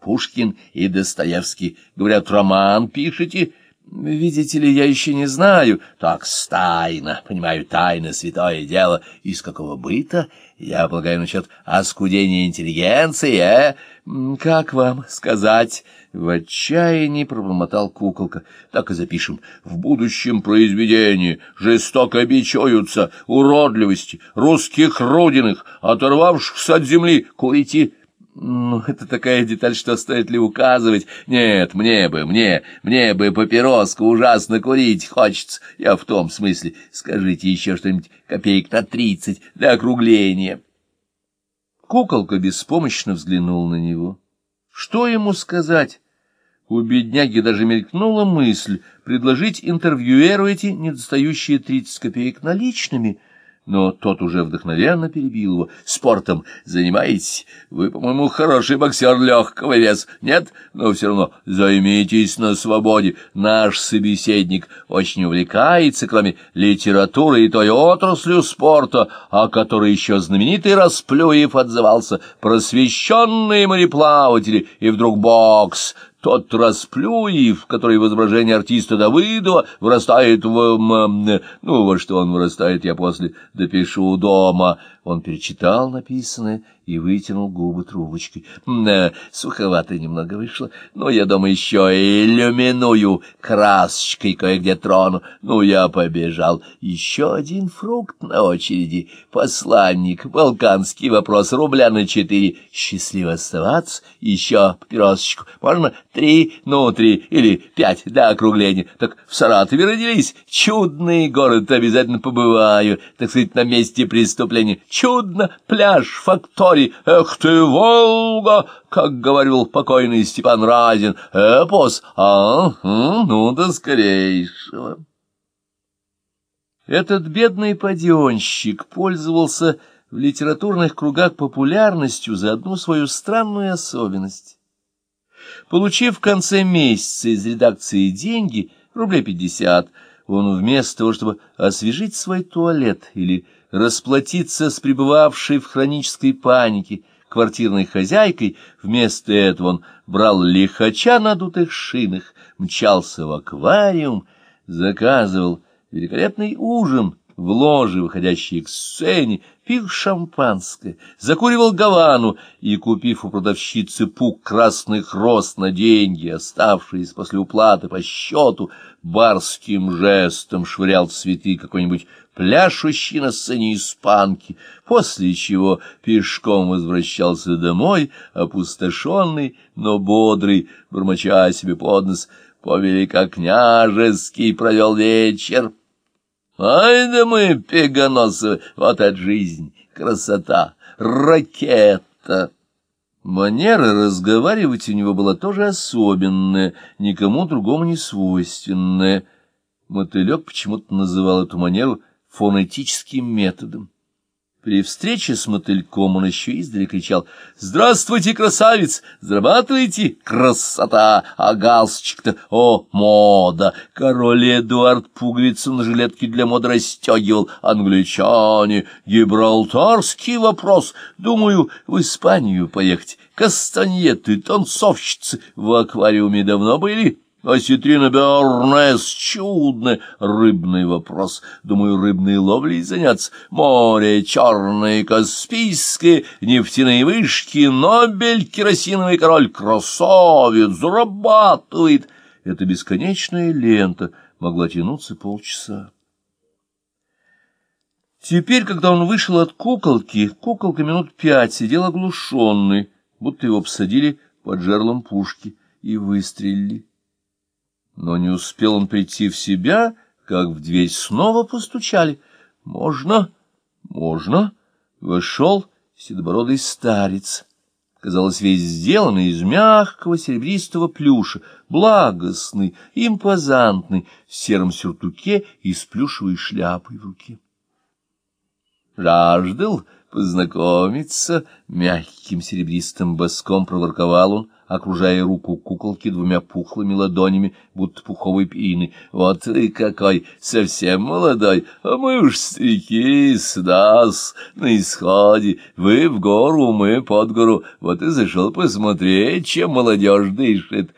Пушкин и Достоевский. Говорят, роман пишете? Видите ли, я еще не знаю. Так, стайно, понимаю, тайна, святое дело. Из какого быта? Я полагаю, насчет оскудения интеллигенции, э? Как вам сказать? В отчаянии пробормотал куколка. Так и запишем. В будущем произведении жестоко бичуются уродливости русских родинах, оторвавшихся от земли. Курите ну, это такая деталь, что стоит ли указывать. Нет, мне бы, мне, мне бы папироску ужасно курить хочется. Я в том смысле. Скажите еще что-нибудь копеек на тридцать для округления. Куколка беспомощно взглянул на него. Что ему сказать? У бедняги даже мелькнула мысль предложить интервьюеру эти недостающие тридцать копеек наличными — но тот уже вдохновенно перебил его. «Спортом занимаетесь? Вы, по-моему, хороший боксер легкого веса. Нет? Но все равно займитесь на свободе. Наш собеседник очень увлекается, кроме литературы и той отраслью спорта, о которой еще знаменитый Расплюев отзывался, просвещенные мореплаватели, и вдруг бокс — тот Расплюев, который в изображении артиста Давыдова вырастает в... Ну, во что он вырастает, я после допишу дома. Он перечитал написанное и вытянул губы трубочкой. Э, суховато немного вышло, но я дома еще иллюминую красочкой кое-где трону. Ну, я побежал. Еще один фрукт на очереди. Посланник, балканский вопрос, рубля на четыре. Счастливо оставаться. Еще папиросочку. Можно три, ну, три или пять до округления. Так в Саратове родились. Чудный город, обязательно побываю, так сказать, на месте преступления. Чудно, пляж, факторий. Эх ты, Волга, как говорил покойный Степан Разин. Эпос, а? Ну да скорейшего. Этот бедный паденщик пользовался в литературных кругах популярностью за одну свою странную особенность. Получив в конце месяца из редакции деньги, рублей пятьдесят, он вместо того, чтобы освежить свой туалет или расплатиться с пребывавшей в хронической панике квартирной хозяйкой, вместо этого он брал лихача на дутых шинах, мчался в аквариум, заказывал великолепный ужин в ложе, выходящей к сцене, пил шампанское, закуривал гавану и, купив у продавщицы пук красных роз на деньги, оставшиеся после уплаты по счету, барским жестом швырял цветы какой-нибудь пляшущий на сцене испанки, после чего пешком возвращался домой, опустошенный, но бодрый, бормоча себе под нос, по-великокняжески провел вечер. Ай да мы, пегоносы, вот это жизнь, красота, ракета! Манера разговаривать у него была тоже особенная, никому другому не свойственная. Мотылек почему-то называл эту манеру фонетическим методом. При встрече с мотыльком он еще издали кричал «Здравствуйте, красавец! Зарабатываете? Красота! А галстучек-то? О, мода! Король Эдуард пуговицу на жилетке для моды расстегивал. Англичане! Гибралтарский вопрос! Думаю, в Испанию поехать. Кастаньеты, танцовщицы в аквариуме давно были?» Осетрина Бернес, чудный рыбный вопрос. Думаю, рыбной ловлей заняться. Море черное, Каспийское, нефтяные вышки, Нобель, керосиновый король, красавец, зарабатывает. Эта бесконечная лента могла тянуться полчаса. Теперь, когда он вышел от куколки, куколка минут пять сидел оглушенный, будто его посадили под жерлом пушки и выстрелили. Но не успел он прийти в себя, как в дверь снова постучали. «Можно? Можно?» Вошел седобородый старец. Казалось, весь сделанный из мягкого серебристого плюша, благостный, импозантный, в сером сюртуке и с плюшевой шляпой в руке. «Жаждал?» Познакомиться, — мягким серебристым боском проворковал он, окружая руку куколки двумя пухлыми ладонями, будто пуховой пины. Вот ты какой, совсем молодой, а мы уж старики, с нас, на исходе. Вы в гору, мы под гору, вот и зашел посмотреть, чем молодежь дышит.